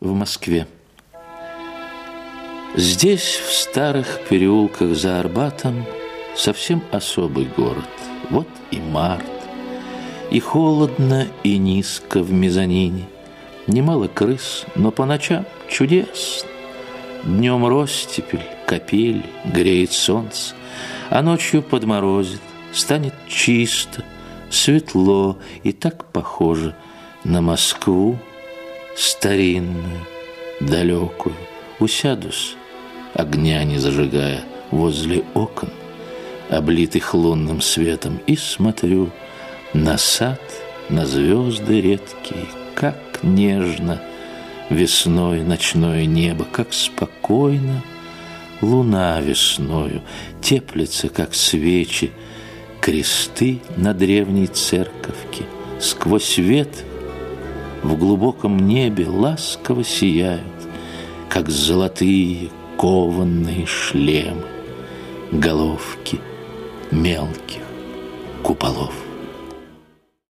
в Москве. Здесь, в старых переулках за Арбатом, совсем особый город. Вот и март, и холодно, и низко в мезонине. Немало крыс, но по ночам чудесно. Днем ростепель, капель, греет солнце, а ночью подморозит, станет чисто, светло и так похоже на Москву старинную, далекую. Усядусь, огня не зажигая, возле окон, облитых лунным светом, и смотрю на сад, на звезды редкие, как нежно весной ночное небо, как спокойно луна весною теплится, как свечи, кресты на древней церковке, сквозь ветвь в глубоком небе ласково сияют, как золотые кованные шлемы, головки мелких куполов.